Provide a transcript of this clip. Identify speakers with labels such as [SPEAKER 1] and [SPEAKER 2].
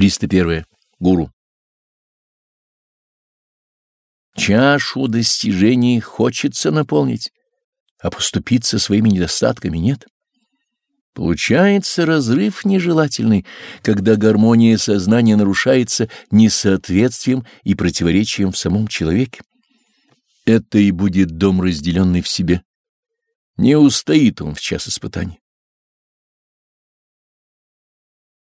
[SPEAKER 1] 301. Гуру. Чашу достижений хочется наполнить, а поступиться своими недостатками нет. Получается разрыв нежелательный, когда гармония сознания нарушается несоответствием и противоречием в самом человеке. Это и будет дом, разделенный в себе. Не устоит он в час испытаний.